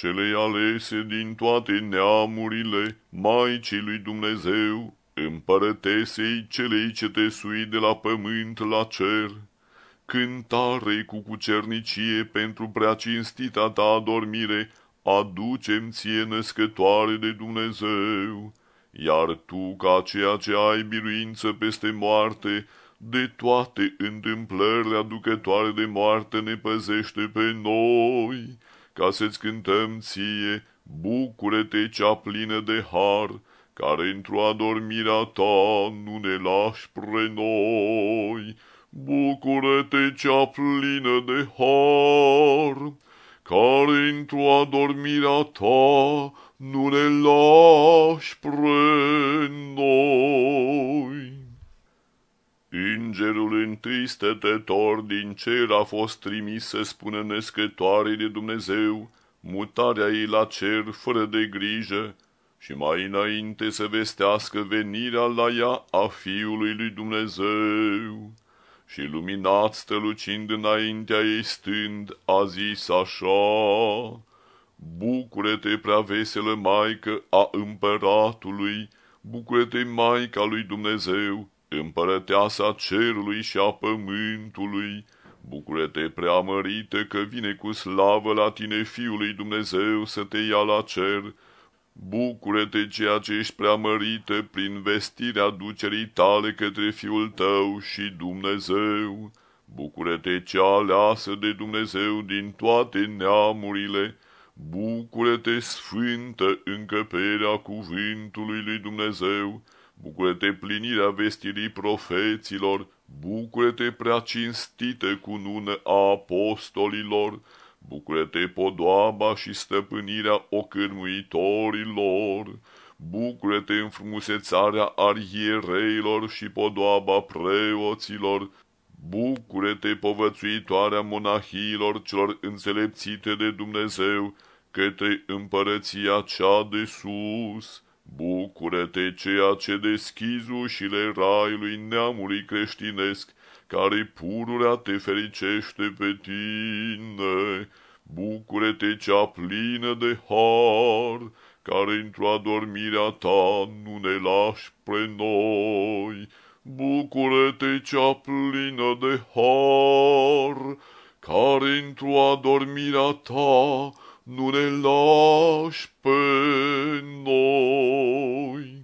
celei alese din toate neamurile, Maicii lui Dumnezeu, împărătesei celei ce te sui de la pământ la cer, cântare cu cucernicie pentru prea cinstita ta adormire, aducem ție născătoare de Dumnezeu, iar tu, ca ceea ce ai biruință peste moarte, de toate întâmplările aducătoare de moarte ne păzește pe noi, ca să-ți cântăm ție, bucură-te cea plină de har, care într-o adormirea ta nu ne lași pre noi. Bucură-te cea plină de har, care într-o adormirea ta nu ne lași pre noi. Îngerul întâi stătător din cer a fost trimis să spună născătoarei de Dumnezeu mutarea ei la cer fără de grijă și mai înainte să vestească venirea la ea a Fiului lui Dumnezeu. Și luminat stălucind înaintea ei stând, a zis așa, Bucură-te, prea veselă Maică a împăratului, bucură-te, Maica lui Dumnezeu, împărăteasa cerului și a pământului, bucură-te, preamărite, că vine cu slavă la tine Fiului Dumnezeu să te ia la cer, bucură-te ceea ce ești preamărite prin vestirea ducerii tale către Fiul tău și Dumnezeu, bucură-te cea aleasă de Dumnezeu din toate neamurile, bucură-te sfântă încăperea cuvântului lui Dumnezeu, Bucură-te plinirea vestirii profeților, bucură-te prea cinstite cu nună a apostolilor, bucură-te podoaba și stăpânirea ocârmuitorilor, bucură-te în frumusețarea arhiereilor și podoaba preoților, bucură-te povățuitoarea monahilor celor înțelepțite de Dumnezeu către împărăția cea de sus, Bucură-te ceea ce deschizi ușile raiului neamului creștinesc, care pururea te fericește pe tine. Bucură-te cea plină de har, care într-o adormirea ta nu ne lași pre noi. Bucură-te cea plină de har, care într-o adormirea ta nu ne lași pe noi.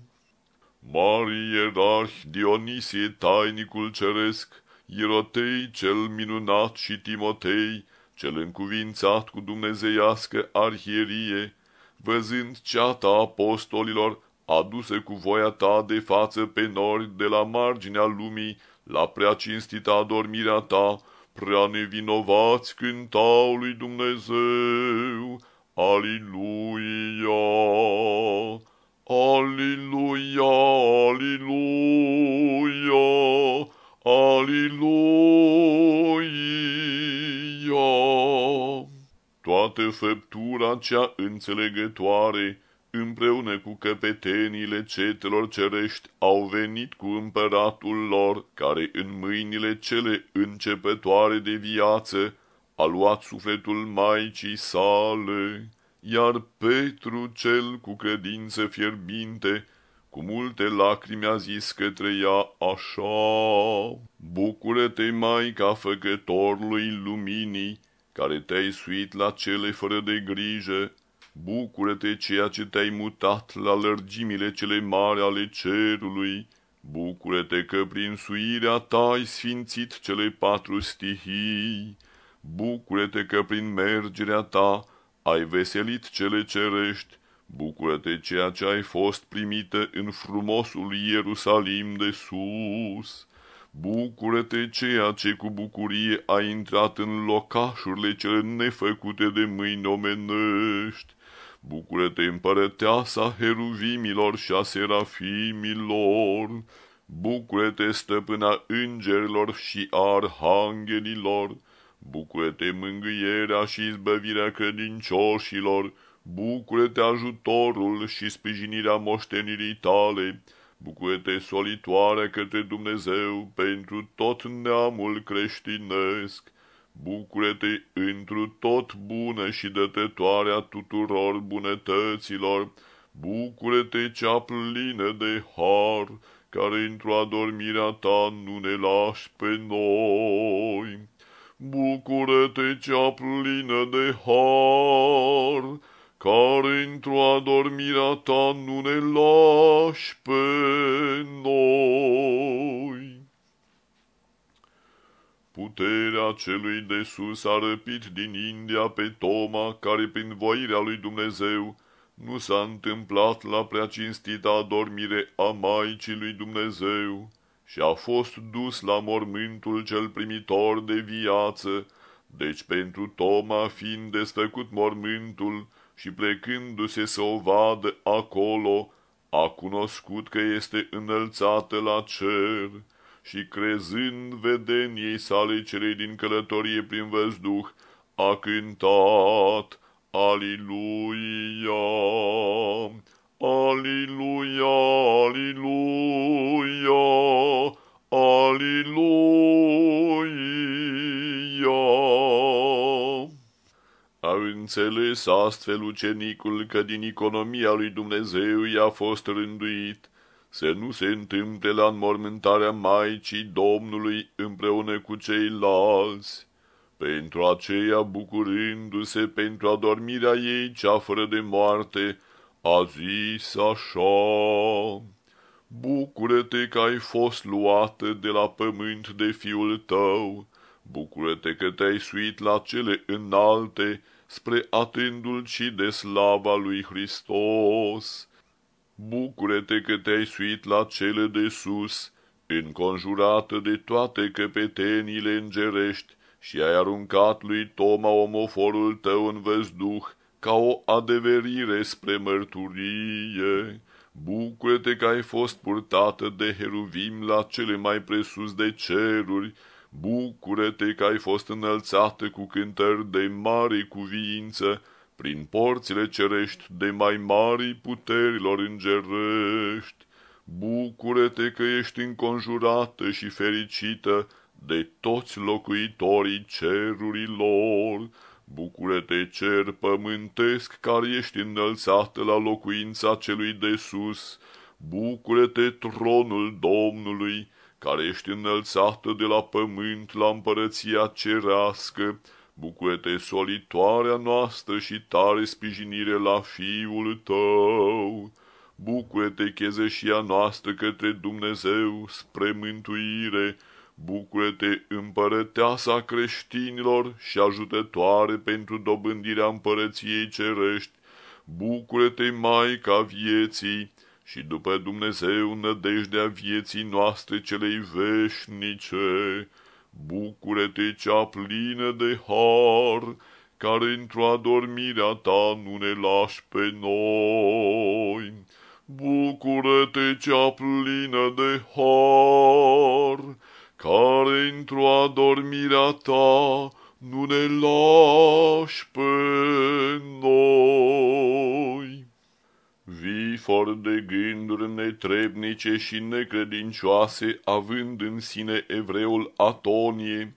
Mari ierarh Dionisie tainicul ceresc, Ierotei cel minunat și Timotei, cel încuvințat cu dumnezeiască arhierie, văzând ceata apostolilor aduse cu voia ta de față pe nori de la marginea lumii, la prea cinstita adormirea ta, prea nevinovați cântau lui Dumnezeu. Aliluia! Aliluia! Aliluia! Aliluia! Toată făptura cea înțelegătoare, împreună cu căpeteniile cetelor cerești, au venit cu împăratul lor, care în mâinile cele începătoare de viață a luat sufletul Maicii sale, iar Petru cel cu credință fierbinte, cu multe lacrimi a zis către ea așa, Bucură-te, Maica făcătorului luminii, care te-ai suit la cele fără de grijă, Bucură-te ceea ce te-ai mutat la lărgimile cele mari ale cerului, Bucură-te că prin suirea ta ai sfințit cele patru stihii, Bucură-te că prin mergerea ta ai veselit cele cerești, Bucură-te ceea ce ai fost primită în frumosul Ierusalim de sus, Bucură-te ceea ce cu bucurie a intrat în locașurile cele nefăcute de mâini omenești, Bucură-te împărăteasa heruvimilor și a serafimilor, Bucură-te stăpâna îngerilor și arhanghelilor, Bucură-te mângâierea și izbăvirea credincioșilor, Bucură-te ajutorul și sprijinirea moștenirii tale, Bucură-te solitoare către Dumnezeu pentru tot neamul creștinesc, bucură-te întru tot bună și dătătoarea tuturor bunătăților, bucură-te cea plină de har, care într-o adormirea ta nu ne lași pe noi. Bucură-te cea plină de har, care într-o adormirea ta nu ne lași pe noi. Puterea celui de sus a răpit din India pe Toma, care prin voirea lui Dumnezeu nu s-a întâmplat la prea cinstita adormire a Maicii lui Dumnezeu și a fost dus la mormântul cel primitor de viață, deci pentru Toma fiind desfăcut mormântul și plecându-se să o vadă acolo, a cunoscut că este înălțată la cer și crezând vedeniei sale celei din călătorie prin văzduh, a cântat, Aliluia, Aliluia, Aliluia, Aliluia. A înțeles astfel ucenicul că din economia lui Dumnezeu i-a fost rânduit să nu se întâmple la înmormântarea Maicii Domnului împreună cu ceilalți, pentru aceea, bucurându-se pentru adormirea ei cea fără de moarte, a zis așa, Bucură-te că ai fost luată de la pământ de fiul tău, bucură-te că te-ai suit la cele înalte spre atândul și de slava lui Hristos. Bucură-te că te-ai suit la cele de sus, înconjurată de toate căpetenile îngerești, și ai aruncat lui Toma omoforul tău în văzduh ca o adeverire spre mărturie. Bucură-te că ai fost purtată de heruvim la cele mai presus de ceruri, bucură-te că ai fost înălțată cu cântări de mare cuviință, prin porțile cerești de mai mari puterilor îngerești. Bucură-te că ești înconjurată și fericită de toți locuitorii cerurilor. Bucură-te, cer pământesc, care ești înălțat la locuința celui de sus. Bucură-te, tronul Domnului, care ești înălțată de la pământ la împărăția cerească. Bucură-te, solitoarea noastră și tare sprijinire la Fiul tău. Bucură-te, chezeșia noastră către Dumnezeu spre mântuire Bucură-te, împărăteasa creștinilor și ajutătoare pentru dobândirea împărăției cerești. Bucură-te, Maica vieții și după Dumnezeu nădejdea vieții noastre celei veșnice. Bucură-te, cea plină de har, care într-o adormirea ta nu ne lași pe noi. Bucură-te, cea plină de har, care într-o adormirea ta nu ne lași pe noi. Vifor de gânduri netrebnice și necredincioase, având în sine evreul Atonie,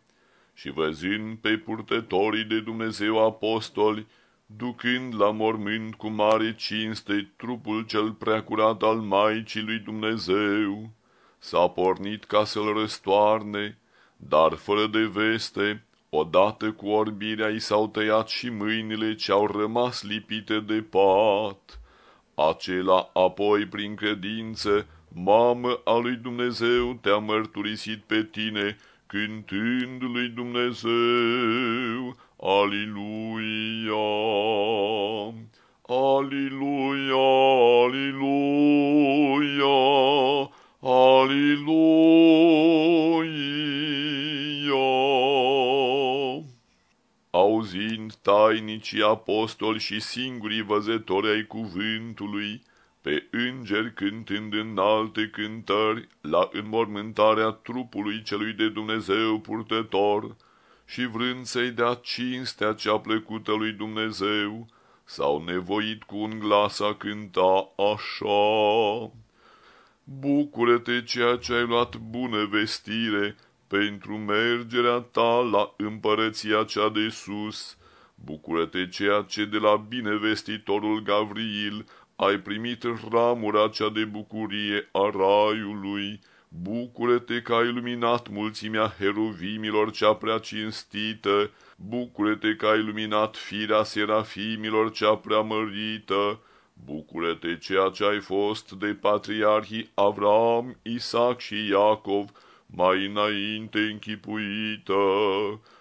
și văzând pe purtătorii de Dumnezeu apostoli, ducând la mormânt cu mare cinste trupul cel preacurat al Maicii lui Dumnezeu, s-a pornit ca să-l răstoarne, dar fără de veste, odată cu orbirea i s-au tăiat și mâinile ce au rămas lipite de pat. Acela apoi, prin credință, mamă a lui Dumnezeu, te-a mărturisit pe tine, cântând lui Dumnezeu, Aliluia! Aliluia, aliluia, Aliluia! Tainicii apostoli și singurii văzători ai cuvântului, pe îngeri cântând în alte cântări la înmormântarea trupului celui de Dumnezeu purtător și vrând să-i dea cinstea cea plăcută lui Dumnezeu, s-au nevoit cu un glas a cânta așa. Bucură-te ceea ce ai luat bună vestire, pentru mergerea ta la împărăția cea de sus. Bucură-te ceea ce de la binevestitorul Gavril ai primit ramura cea de bucurie a raiului. Bucură-te că ai luminat mulțimea heruvimilor cea prea cinstită, bucură-te că ai luminat firea serafimilor cea prea mărită, bucură-te ceea ce ai fost de patriarhii Avram, Isaac și Iacov, mai înainte închipuită,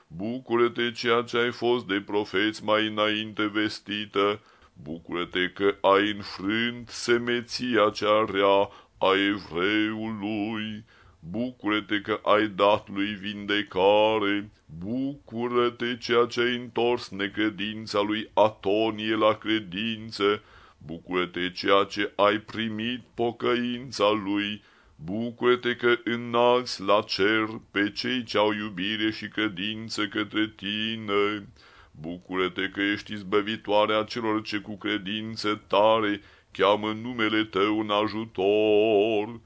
bucură-te ceea ce ai fost de profeți mai înainte vestită, bucură-te că ai înfrânt semeția cea rea a evreului, bucură-te că ai dat lui vindecare, bucură-te ceea ce ai întors necredința lui Atonie la credință, bucură-te ceea ce ai primit pocăința lui, bucură-te că înalți la cer pe cei ce au iubire și credință către tine, bucură-te că ești izbăvitoarea celor ce cu credință tare cheamă numele tău în ajutor,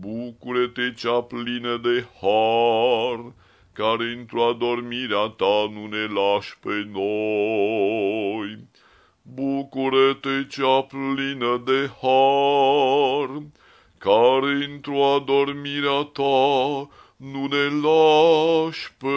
bucură-te cea plină de har, care într-o adormirea ta nu ne lași pe noi. Bucură-te cea plină de har, care într-o adormirea ta nu ne lași pe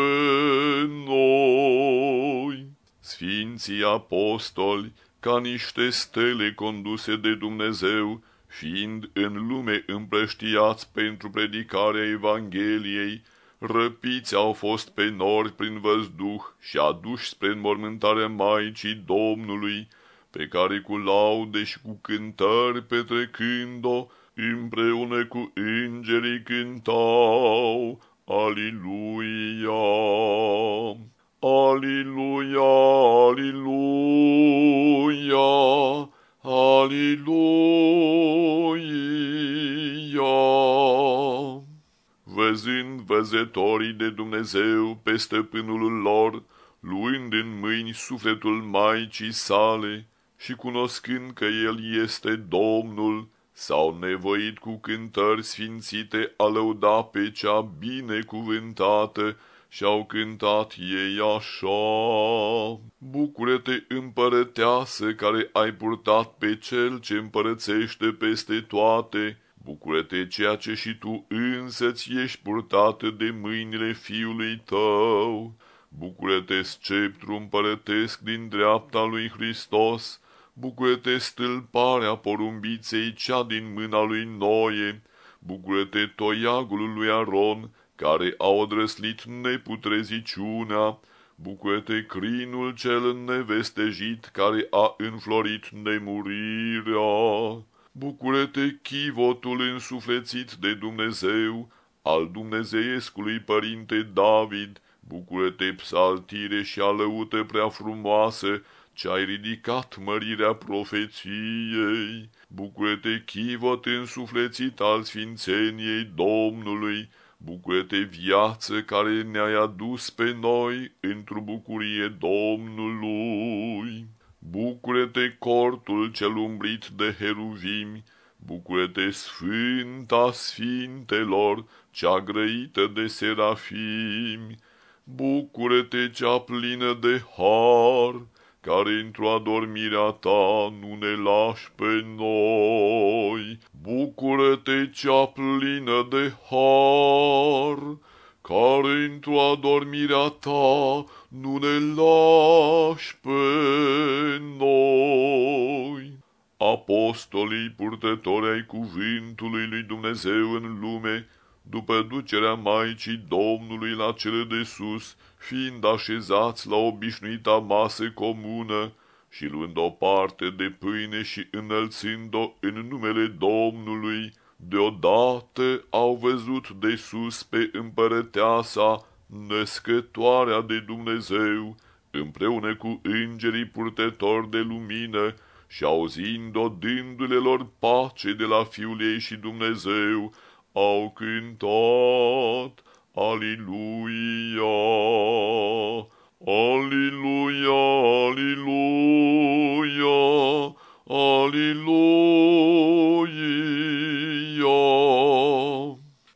noi. Sfinții apostoli, ca niște stele conduse de Dumnezeu, fiind în lume împrăștiați pentru predicarea Evangheliei, răpiți au fost pe nori prin văzduh și aduși spre înmormântarea Maicii Domnului, pe care cu laude și cu cântări petrecând-o, împreună cu îngerii cântau, Aliluia! Aliluia, aliluia, aliluia. Văzând văzătorii de Dumnezeu pe stăpânul lor, luând în mâini sufletul Maicii sale și cunoscând că El este Domnul, s-au nevoit cu cântări sfințite a lăuda pe cea binecuvântată și-au cântat ei așa. Bucură-te, împărăteasă, care ai purtat pe cel ce împărățește peste toate, Bucură-te ceea ce și tu însăți ești purtată de mâinile fiului tău. Bucură-te, sceptru împărătesc din dreapta lui Hristos. Bucură-te, stâlparea porumbiței cea din mâna lui Noie. Bucură-te, toiagul lui Aron, care a odrăslit neputreziciunea, bucură-te crinul cel nevestejit care a înflorit nemurirea, bucură-te chivotul însuflețit de Dumnezeu, al dumnezeiescului părinte David, bucură-te psaltire și alăută prea frumoasă, ce ai ridicat mărirea profeției, bucură-te chivot însuflețit al sfințeniei Domnului, Bucură-te viață care ne-ai adus pe noi într-o bucurie Domnului. Bucură-te cortul cel umbrit de heruvimi, Bucură-te sfânta sfintelor, cea grăită de serafimi, Bucură-te cea plină de har, care într-o adormirea ta nu ne lași pe noi. Bucură-te cea plină de har, care într-o adormirea ta nu ne lași pe noi. Apostolii purtători ai cuvântului lui Dumnezeu în lume, după ducerea Maicii Domnului la cele de sus, fiind așezați la obișnuita masă comună și luând o parte de pâine și înălțind-o în numele Domnului, deodată au văzut de sus pe împărăteasa, născătoarea de Dumnezeu, împreună cu îngerii purtători de lumină și auzind-o dându-le lor pace de la Fiul ei și Dumnezeu, au cântat, Aliluia, Aliluia, Aliluia, Aliluia.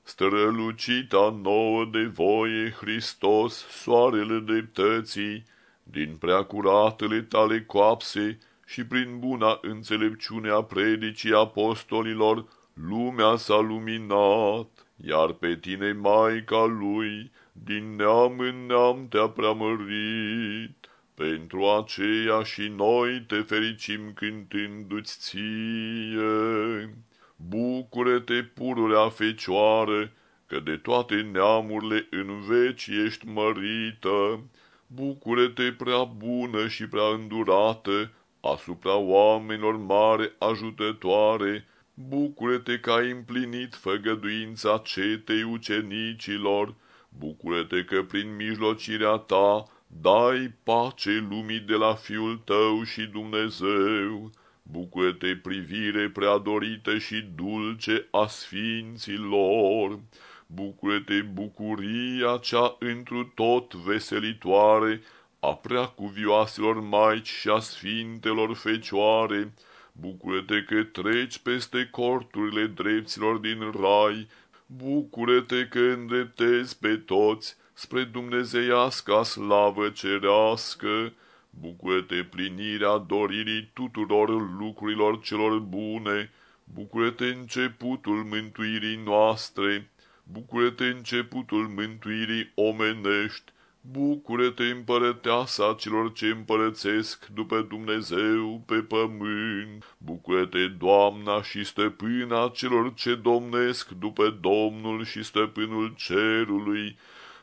Strălucind strălucita nouă de voie, Hristos, soarele dreptății, din preacuratele tale coapse și prin buna înțelepciune a predicii apostolilor, lumea s-a luminat, iar pe tine, Maica lui, din neam în neam te-a preamărit. Pentru aceea și noi te fericim cântându-ți ție. Bucură-te, pururea fecioară, că de toate neamurile în veci ești mărită. Bucură-te, prea bună și prea îndurată, asupra oamenilor mare ajutătoare, bucură-te că ai împlinit făgăduința cetei ucenicilor, bucură-te că prin mijlocirea ta dai pace lumii de la Fiul tău și Dumnezeu, bucură-te privire prea dorită și dulce a sfinților, bucură-te bucuria cea întru tot veselitoare a prea cuvioaselor maici și a sfintelor fecioare, bucură-te că treci peste corturile drepților din rai, bucură-te că îndreptezi pe toți spre dumnezeiasca slavă cerească, bucură-te plinirea doririi tuturor lucrurilor celor bune, bucură-te începutul mântuirii noastre, bucură-te începutul mântuirii omenești, Bucură-te, împărăteasa celor ce împărățesc după Dumnezeu pe pământ. Bucură-te, Doamna și stăpâna celor ce domnesc după Domnul și stăpânul cerului.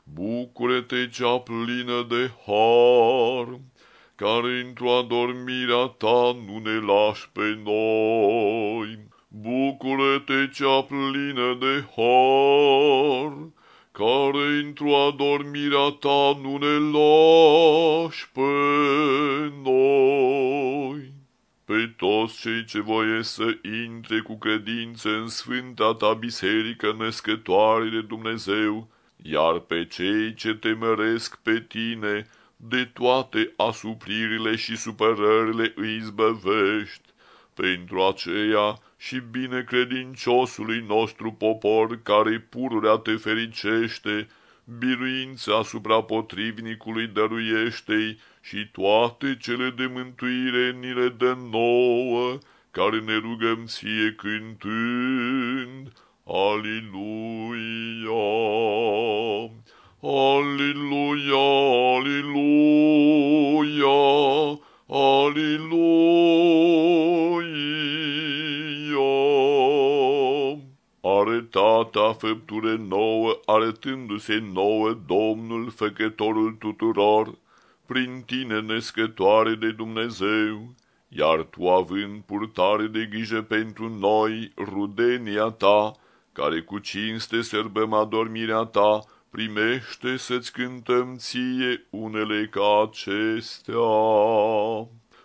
Bucură-te, cea plină de har, care într-o adormirea ta nu ne lași pe noi. Bucură-te, cea plină de har, care într-o adormirea ta nu ne lași pe noi. Pe toți cei ce voie să intre cu credință în sfânta ta biserică născătoare de Dumnezeu, iar pe cei ce te măresc pe tine, de toate asupririle și supărările îi izbăvești. Pentru aceea, și binecredinciosului nostru popor care pururea te fericește, biruința asupra potrivnicului dăruiește și toate cele de mântuire ni le dă nouă, care ne rugăm ție cântând. Aliluia! Aliluia! Aliluia! Aliluia! Tata făpture nouă, arătându-se nouă Domnul făcătorul tuturor, prin tine nescătoare de Dumnezeu, iar tu având purtare de grijă pentru noi, rudenia ta, care cu cinste sărbăm adormirea ta, primește să-ți cântăm ție unele ca acestea.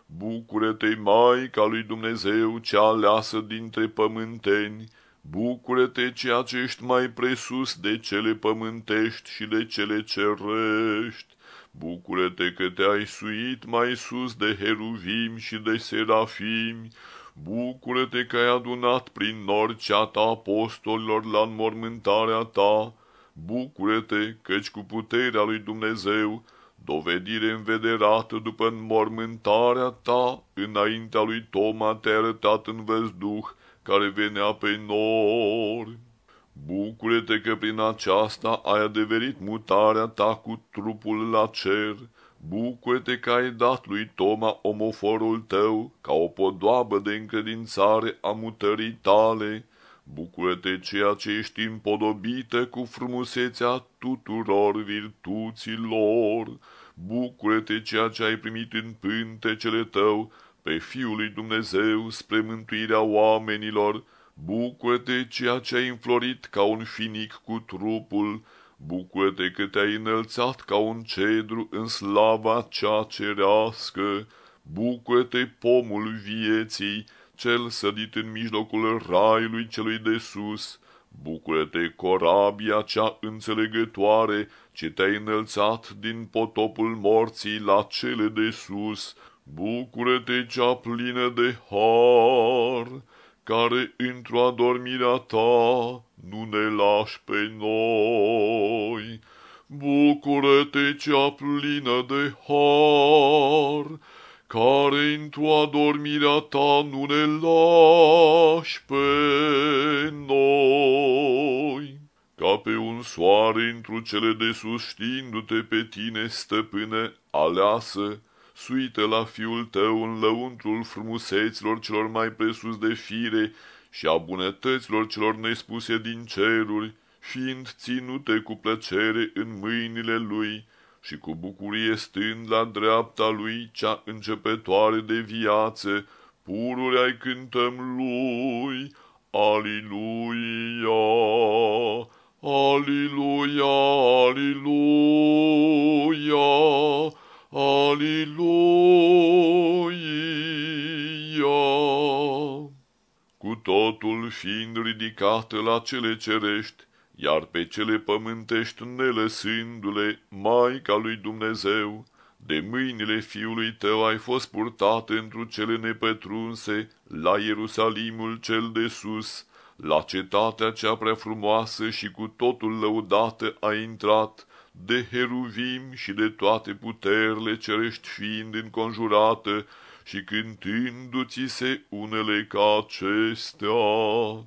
Bucură-te, Maica lui Dumnezeu, cea aleasă dintre pământeni, Bucură-te ceea ce ești mai presus de cele pământești și de cele cerești. Bucură-te că te-ai suit mai sus de heruvim și de serafimi. Bucură-te că ai adunat prin nor ceata apostolilor la înmormântarea ta. Bucură-te căci cu puterea lui Dumnezeu, dovedire învederată după înmormântarea ta, înaintea lui Toma te-ai arătat în văzduh, care venea pe nori. Bucură-te că prin aceasta ai adeverit mutarea ta cu trupul la cer. Bucură-te că ai dat lui Toma omoforul tău ca o podoabă de încredințare a mutării tale. Bucură-te ceea ce ești împodobită cu frumusețea tuturor virtuților. Bucură-te ceea ce ai primit în pântecele tău pe Fiul lui Dumnezeu spre mântuirea oamenilor, bucură-te ceea ce ai înflorit ca un finic cu trupul, bucură-te că te-ai înălțat ca un cedru în slava cea cerească, bucură-te pomul vieții, cel sădit în mijlocul raiului celui de sus, bucură-te corabia cea înțelegătoare ce te-ai înălțat din potopul morții la cele de sus, Bucură-te cea plină de har, care într-o adormirea ta nu ne lași pe noi. Bucură-te cea plină de har, care într-o adormirea ta nu ne lași pe noi. Ca pe un soare într cele de sus știindu-te pe tine, stăpâne aleasă, suite la fiul tău în lăuntrul frumuseților celor mai presus de fire și a bunătăților celor nespuse din ceruri, fiind ținute cu plăcere în mâinile lui și cu bucurie stând la dreapta lui cea începătoare de viață, pururi ai cântăm lui, Aliluia, Aliluia, Aliluia, Aliluia. Cu totul fiind ridicată la cele cerești, iar pe cele pământești nelăsându-le, Maica lui Dumnezeu, de mâinile fiului tău ai fost purtat întru cele nepătrunse la Ierusalimul cel de sus, la cetatea cea prea frumoasă și cu totul lăudată a intrat, de heruvim și de toate puterile cerești fiind înconjurată și cântându-ți se unele ca acestea.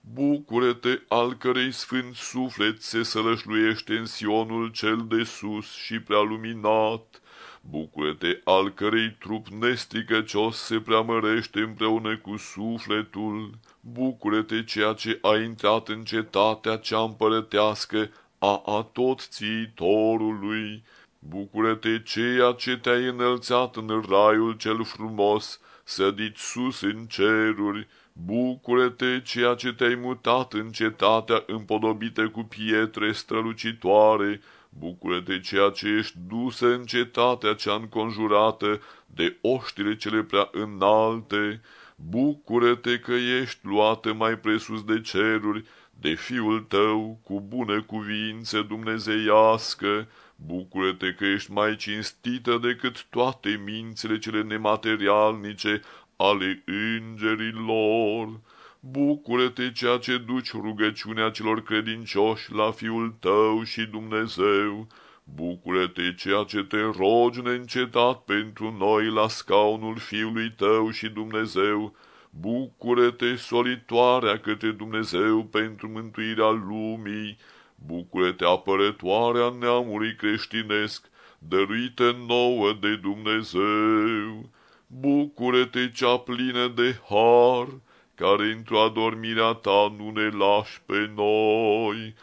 Bucură-te al cărei sfânt suflet se sălășluiește în Sionul cel de sus și prea luminat. Bucură-te al cărei trup nesticăcios se preamărește împreună cu sufletul. Bucură-te ceea ce a intrat în cetatea cea împărătească a atot țiitorului. Bucură-te ceea ce te-ai înălțat în raiul cel frumos, sădit sus în ceruri, Bucură-te ceea ce te-ai mutat în cetatea împodobită cu pietre strălucitoare, bucură-te ceea ce ești dusă în cetatea cea înconjurată de oștile cele prea înalte, bucură-te că ești luată mai presus de ceruri, de fiul tău cu bună cuvință dumnezeiască, bucură-te că ești mai cinstită decât toate mințile cele nematerialnice ale îngerilor. Bucură-te ceea ce duci rugăciunea celor credincioși la Fiul tău și Dumnezeu. Bucură-te ceea ce te rogi neîncetat pentru noi la scaunul Fiului tău și Dumnezeu. Bucură-te, solitoarea către Dumnezeu pentru mântuirea lumii. Bucură-te, apărătoarea neamului creștinesc, dăruită nouă de Dumnezeu. Bucură-te cea plină de har, care într-o adormirea ta nu ne lași pe noi.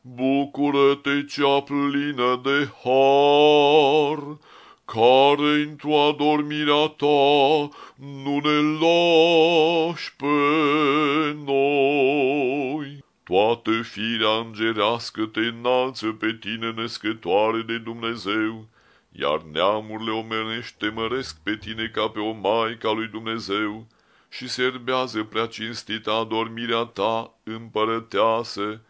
Bucură-te cea plină de har, care într-o adormirea ta nu ne lași pe noi. Toată firea îngerească te înalță pe tine, născătoare de Dumnezeu, iar neamurile omenești te măresc pe tine ca pe o maică lui Dumnezeu și serbează prea cinstita adormirea ta împărăteasă,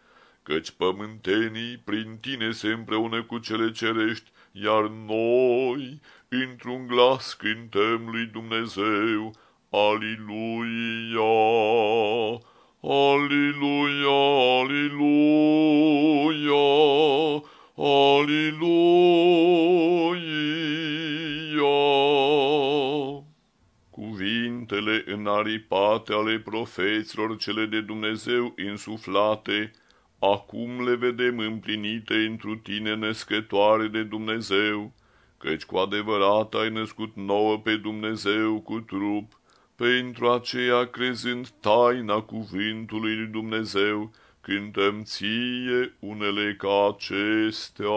căci pământenii prin tine se împreună cu cele cerești, iar noi, într-un glas, cântăm lui Dumnezeu, Aliluia, Aliluia, Aliluia, Aliluia! Cuvintele înaripate ale profeților cele de Dumnezeu insuflate, acum le vedem împlinite întru tine născătoare de Dumnezeu, căci cu adevărat ai născut nouă pe Dumnezeu cu trup, pentru aceea crezând taina cuvântului lui Dumnezeu, cântăm ție unele ca acestea.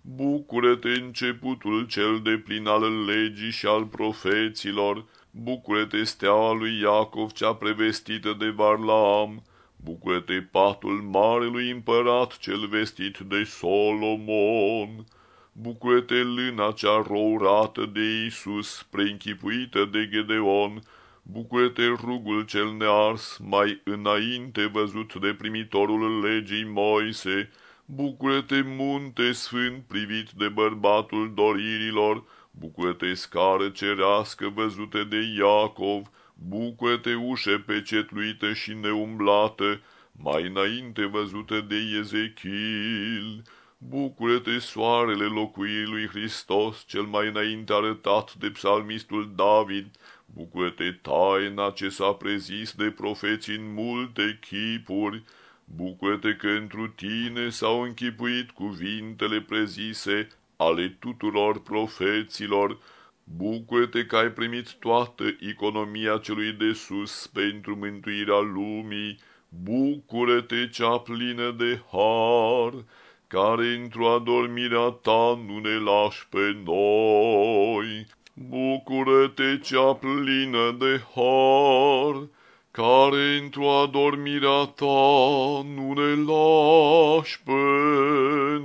Bucură-te începutul cel de plin al legii și al profeților, bucură-te steaua lui Iacov cea prevestită de Varlam, bucură-te patul marelui împărat cel vestit de Solomon, bucură-te lâna cea rourată de Isus, preînchipuită de Gedeon, Bucură-te rugul cel nears, mai înainte văzut de primitorul legii Moise, Bucură-te munte sfânt privit de bărbatul doririlor, Bucură-te scară cerească văzute de Iacov, Bucură-te ușe pecetluită și neumblată, mai înainte văzută de Ezechil. Bucură-te, soarele locuirii lui Hristos, cel mai înainte arătat de psalmistul David, bucură-te, taina ce s-a prezis de profeți în multe chipuri, bucură-te că întru tine s-au închipuit cuvintele prezise ale tuturor profeților, bucură-te că ai primit toată economia celui de sus pentru mântuirea lumii, bucură-te cea plină de har, care într-o adormirea ta nu ne lași pe noi. Bucură-te cea plină de har, care într-o adormirea ta nu ne lași pe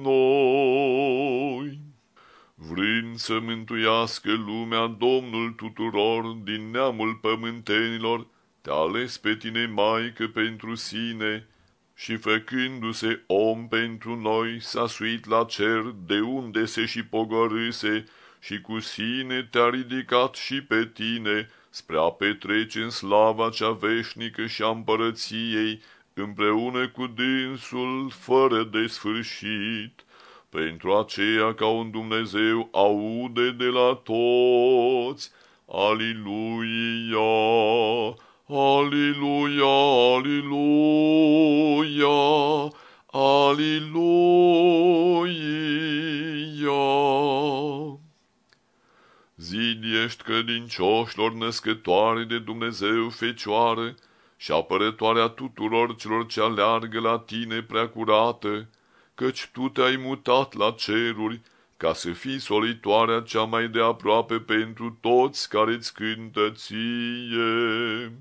noi. Vrând să mântuiască lumea Domnul tuturor din neamul pământenilor, te-a ales pe tine, Maică, pentru sine, și făcându-se om pentru noi, s-a suit la cer, de unde se și pogorâse, și cu sine te-a ridicat și pe tine, spre a petrece în slava cea veșnică și a împărăției, împreună cu dânsul, fără de sfârșit. Pentru aceea ca un Dumnezeu aude de la toți, Aliluia! Aleluia, aleluia, aleluia. Zid ești credincioșilor născătoare de Dumnezeu Fecioară și apărătoarea tuturor celor ce aleargă la tine prea curată, căci tu te-ai mutat la ceruri, ca să fii solitoarea cea mai de aproape pentru toți care-ți cântă ție.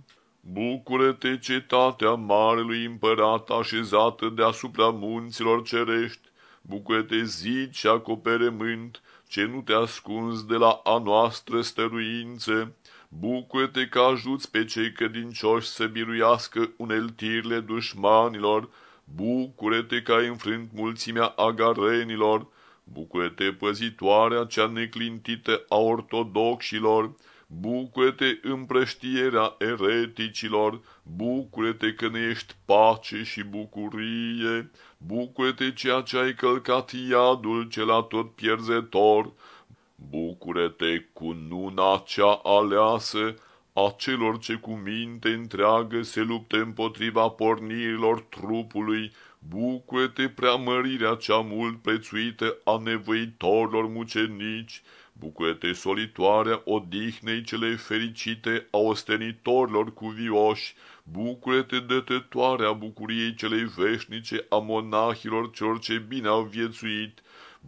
Bucură-te, cetatea marelui împărat așezată deasupra munților cerești, bucură-te zid și acoperământ, ce nu te ascunzi de la a noastră stăruință, bucură-te că ajuți pe cei credincioși să biruiască uneltirile dușmanilor, bucură-te că ai înfrânt mulțimea agarenilor, bucură-te păzitoarea cea neclintită a ortodoxilor, bucură-te împrăștierea ereticilor, bucură-te că ne ești pace și bucurie, bucură-te ceea ce ai călcat iadul cel tot pierzător, bucură-te cu nuna cea aleasă a celor ce cu minte întreagă se luptă împotriva pornirilor trupului, bucură-te preamărirea cea mult prețuită a nevoitorilor mucenici, Bucură-te, solitoarea odihnei cele fericite a ostenitorilor cuvioși, bucură-te, dătătoarea bucuriei celei veșnice a monahilor celor ce bine au viețuit,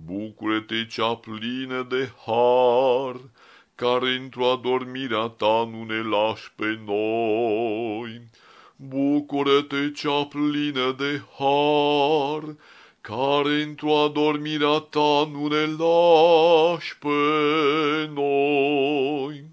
bucură-te, cea plină de har, care într-o adormirea ta nu ne lași pe noi. Bucură-te, cea plină de har, care într-o adormirea ta nu ne lași pe noi.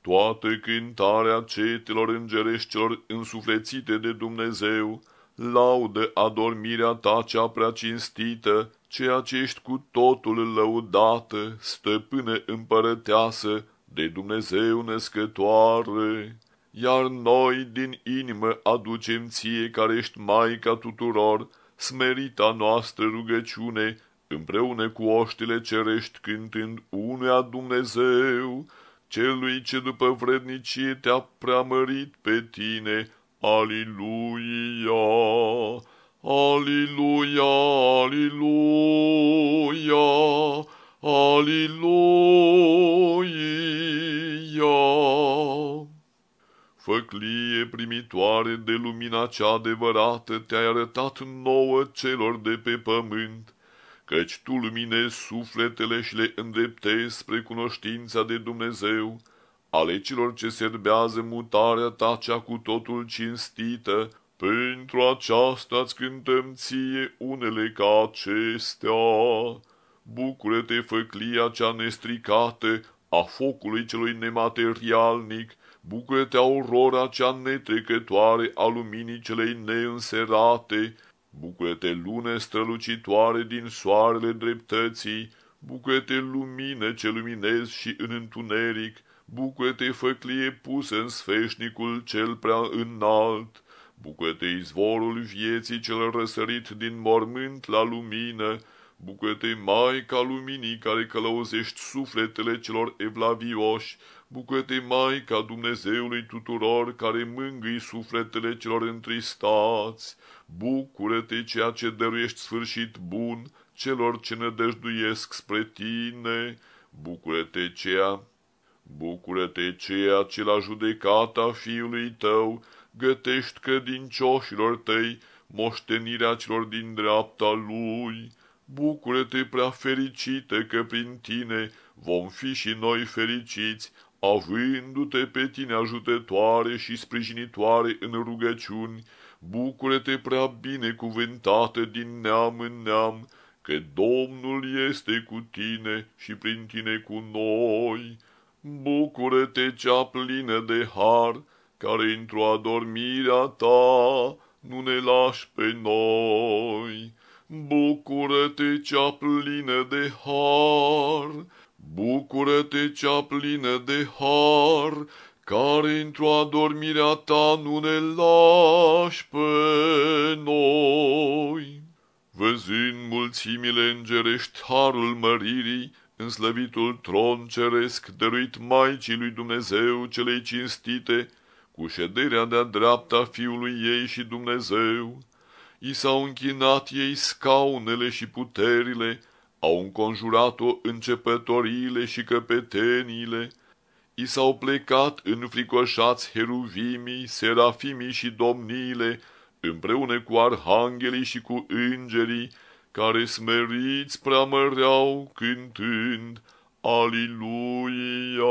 Toată cântarea cetelor îngereștilor însuflețite de Dumnezeu, laudă adormirea ta cea prea cinstită, ceea ce ești cu totul lăudată, stăpână împărăteasă, de Dumnezeu născătoare. Iar noi din inimă aducem ție care ești Maica tuturor, smerita noastră rugăciune, împreună cu oștile cerești cântând unuia Dumnezeu, celui ce după vrednicie te-a preamărit pe tine, Aliluia! Aliluia, aliluia, aliluia făclie primitoare de lumina cea adevărată, te-ai arătat nouă celor de pe pământ, căci tu luminezi sufletele și le îndreptezi spre cunoștința de Dumnezeu, ale celor ce serbează mutarea ta cea cu totul cinstită, pentru aceasta îți cântăm ție unele ca acestea. Bucură-te, făclia cea nestricată a focului celui nematerialnic, bucură-te aurora cea netrecătoare a luminii celei neînserate, bucură-te lune strălucitoare din soarele dreptății, bucură-te lumină ce luminezi și în întuneric, bucură-te făclie pusă în sfeșnicul cel prea înalt, bucură-te izvorul vieții cel răsărit din mormânt la lumină, bucură-te Maica Luminii care călăuzești sufletele celor evlavioși, bucură-te Maica Dumnezeului tuturor care mângâi sufletele celor întristați, bucură-te ceea ce dăruiești sfârșit bun celor ce nădăjduiesc spre tine, bucură-te ceea Bucură-te ceea ce la judecata fiului tău gătești credincioșilor tăi moștenirea celor din dreapta lui. Bucură-te prea fericită că prin tine vom fi și noi fericiți, avându-te pe tine ajutătoare și sprijinitoare în rugăciuni. Bucură-te prea binecuvântată din neam în neam, că Domnul este cu tine și prin tine cu noi. Bucură-te cea plină de har, care într-o adormirea ta nu ne lași pe noi. Bucură-te cea plină de har, bucură-te cea plină de har, care într-o adormirea ta nu ne lași pe noi. Văzând mulțimile îngerești harul măririi, în slăvitul tron ceresc dăruit Maicii lui Dumnezeu celei cinstite, cu șederea de-a dreapta Fiului ei și Dumnezeu. I s-au închinat ei scaunele și puterile, au înconjurat-o începătoriile și căpeteniile, i s-au plecat înfricoșați heruvimii, serafimii și domniile, împreună cu arhanghelii și cu îngerii, care smeriți preamăreau cântând, Aliluia,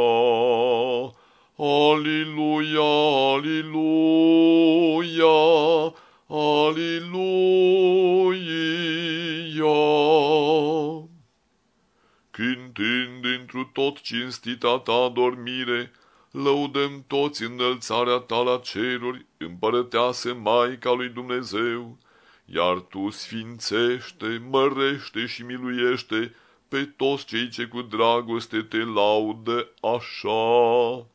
Aliluia, Aliluia, Aliluia. Cântând întru tot cinstita ta dormire, lăudăm toți înălțarea ta la ceruri, împărăteasă Maica lui Dumnezeu, iar tu sfințește, mărește și miluiește pe toți cei ce cu dragoste te laudă așa.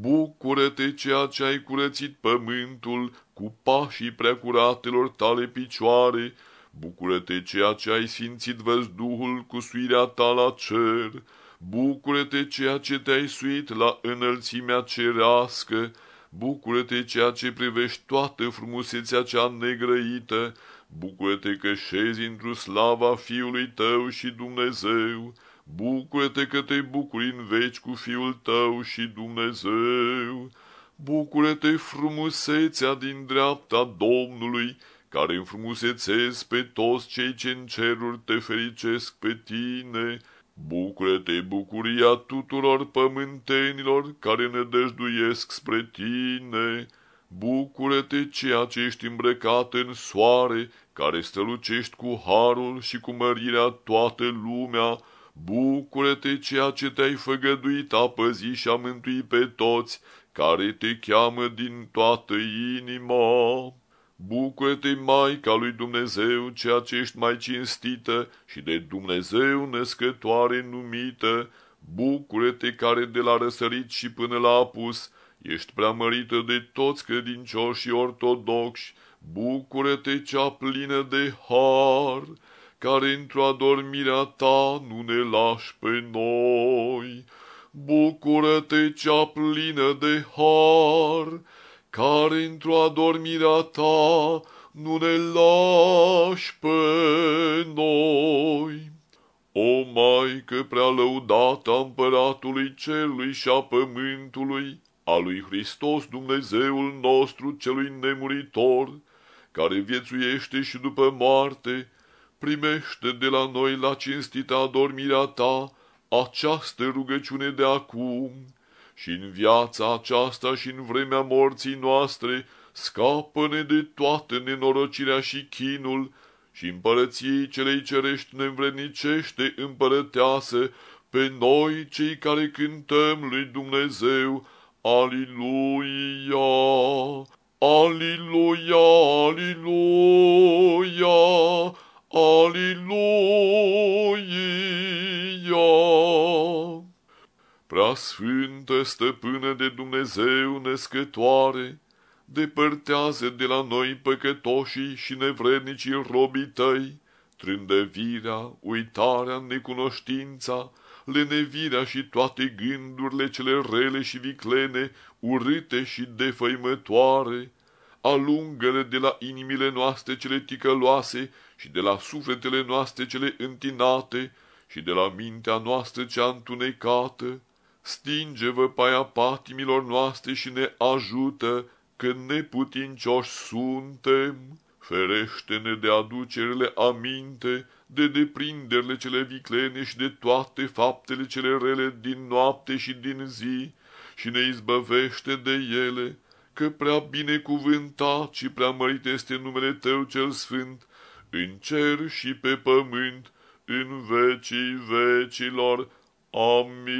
Bucură-te ceea ce ai curățit pământul cu pașii preacuratelor tale picioare, bucură-te ceea ce ai sfințit văzduhul cu suirea ta la cer, bucură-te ceea ce te-ai suit la înălțimea cerească, Bucură-te ceea ce privești toată frumusețea cea negrăită, bucură-te că șezi într-o slava Fiului tău și Dumnezeu, bucură-te că te bucuri în veci cu Fiul tău și Dumnezeu, bucură-te frumusețea din dreapta Domnului, care înfrumusețezi pe toți cei ce în ceruri te fericesc pe tine, Bucură-te, bucuria tuturor pământenilor care ne dăjduiesc spre tine. Bucură-te, ceea ce ești îmbrăcat în soare, care strălucești cu harul și cu mărirea toată lumea. Bucură-te, ceea ce te-ai făgăduit a păzi și a mântui pe toți, care te cheamă din toată inima. Bucură-te, Maica lui Dumnezeu, ceea ce ești mai cinstită și de Dumnezeu născătoare numită, bucură-te care de la răsărit și până la apus ești preamărită de toți credincioși ortodoxi, bucură-te cea plină de har, care într-o adormirea ta nu ne lași pe noi. Bucură-te cea plină de har, care într-o adormirea ta nu ne lași pe noi. O Maică prea lăudată a împăratului cerului și a pământului, a lui Hristos Dumnezeul nostru celui nemuritor, care viețuiește și după moarte, primește de la noi la cinstita adormirea ta această rugăciune de acum, și în viața aceasta și în vremea morții noastre, scapă-ne de toată nenorocirea și chinul și împărăției celei cerești ne învrednicește împărăteasă pe noi cei care cântăm lui Dumnezeu, Aliluia, Aliluia, Aliluia, Aliluia. Prea sfântă stăpână de Dumnezeu născătoare, depărtează de la noi păcătoșii și nevrednicii robii tăi, trândăvirea, uitarea, necunoștința, lenevirea și toate gândurile cele rele și viclene, urâte și defăimătoare, alungă de la inimile noastre cele ticăloase și de la sufletele noastre cele întinate și de la mintea noastră cea întunecată, stinge-vă paia patimilor noastre și ne ajută că neputincioși suntem, ferește-ne de aducerile aminte, de deprinderile cele viclene și de toate faptele cele rele din noapte și din zi, și ne izbăvește de ele, că prea binecuvântat și prea mărit este numele Tău cel Sfânt, în cer și pe pământ, în vecii vecilor. Amin.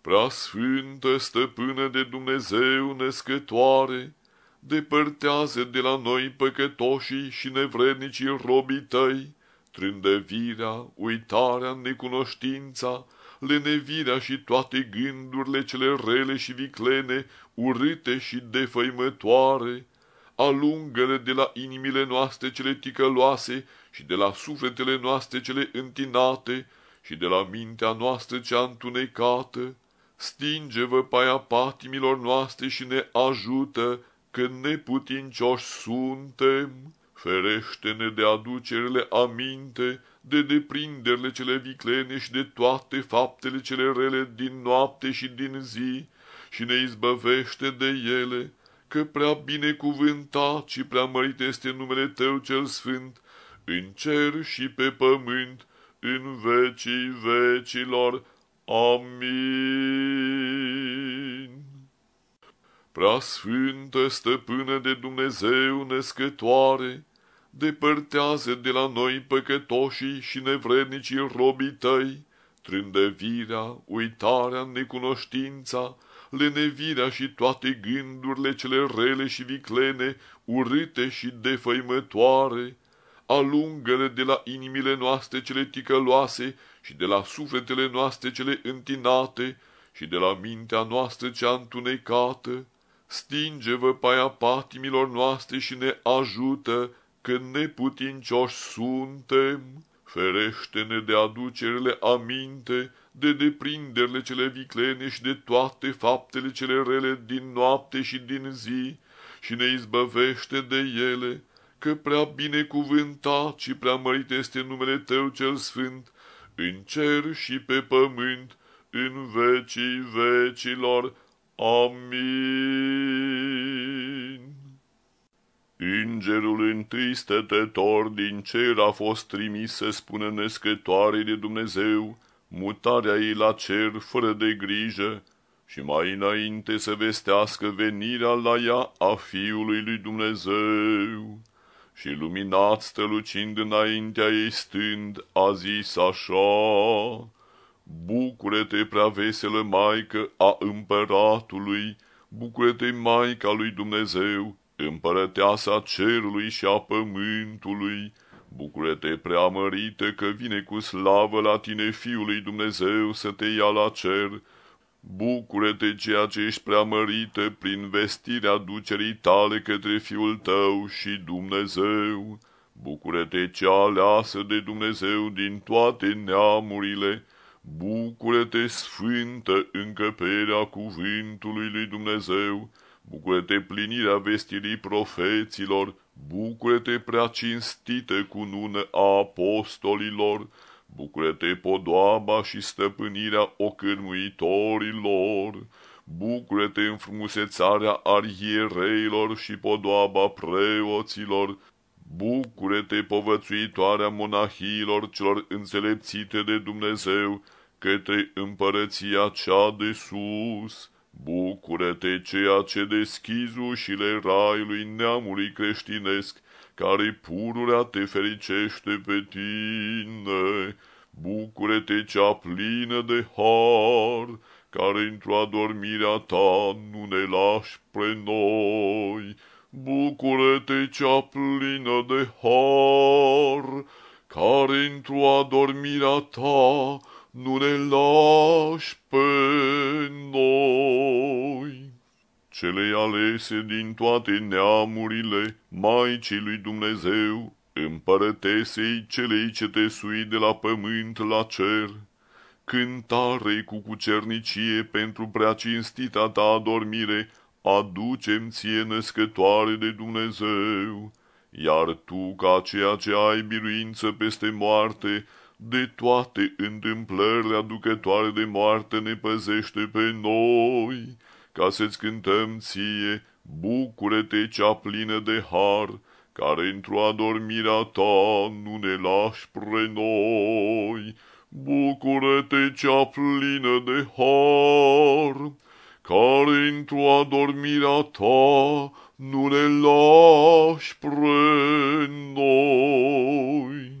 Prea sfântă stăpână de Dumnezeu născătoare, depărtează de la noi păcătoșii și nevrednicii robii tăi, trândăvirea, uitarea, necunoștința, lenevirea și toate gândurile cele rele și viclene, urâte și defăimătoare, alungă de la inimile noastre cele ticăloase și de la sufletele noastre cele întinate și de la mintea noastră cea întunecată, stinge-vă paia patimilor noastre și ne ajută că neputincioși suntem, ferește-ne de aducerile aminte, de deprinderile cele viclene și de toate faptele cele rele din noapte și din zi și ne izbăvește de ele, că prea binecuvântat și prea mărit este numele Tău cel Sfânt, în cer și pe pământ, în vecii vecilor. Amin. Prea sfântă stăpână de Dumnezeu născătoare, depărtează de la noi păcătoșii și nevrednicii robii tăi, trândăvirea, uitarea, necunoștința, lenevirea și toate gândurile cele rele și viclene, urâte și defăimătoare, alungă de la inimile noastre cele ticăloase și de la sufletele noastre cele întinate și de la mintea noastră cea întunecată, stinge-vă paia patimilor noastre și ne ajută că neputincioși suntem, ferește-ne de aducerile aminte, de deprinderile cele viclene și de toate faptele cele rele din noapte și din zi și ne izbăvește de ele, că prea binecuvântat și prea mărit este numele Tău cel Sfânt, în cer și pe pământ, în vecii vecilor. Amin. Îngerul întâi stătător din cer a fost trimis să spună născătoare de Dumnezeu, mutarea ei la cer fără de grijă și mai înainte să vestească venirea la ea a Fiului lui Dumnezeu. Și luminat strălucind înaintea ei stând, a zis așa, Bucură-te, prea veselă Maică a împăratului, bucură-te, Maica lui Dumnezeu, împărăteasa cerului și a pământului, bucură-te, preamărită, că vine cu slavă la tine Fiului Dumnezeu să te ia la cer, bucură-te, ceea ce ești preamărită prin vestirea ducerii tale către Fiul tău și Dumnezeu, bucură-te, cea aleasă de Dumnezeu din toate neamurile, Bucură-te, sfântă încăperea cuvântului lui Dumnezeu, bucură-te plinirea vestirii profeților, bucură-te prea cinstită cu nună a apostolilor, bucură-te podoaba și stăpânirea ocârmuitorilor, bucură-te înfrumusețarea arhiereilor și podoaba preoților, Bucură-te, povățuitoarea monahilor celor înțelepțite de Dumnezeu, către împărăția cea de sus. Bucură-te, ceea ce deschizi ușile raiului neamului creștinesc, care pururea te fericește pe tine. Bucură-te, cea plină de har, care într-o adormirea ta nu ne lași pre noi. Bucură-te cea plină de har, care într-o adormirea ta nu ne lași pe noi. Cele alese din toate neamurile, Maicii lui Dumnezeu, împărătesei celei ce te sui de la pământ la cer, cântare cu cucernicie pentru prea cinstita ta adormire, aducem ție născătoare de Dumnezeu, iar tu, ca ceea ce ai biruință peste moarte, de toate întâmplările aducătoare de moarte ne păzește pe noi, ca să-ți cântăm ție, bucură-te cea plină de har, care într-o adormirea ta nu ne lași pre noi. Bucură-te cea plină de har, care într-o adormirea ta nu ne lași pre noi.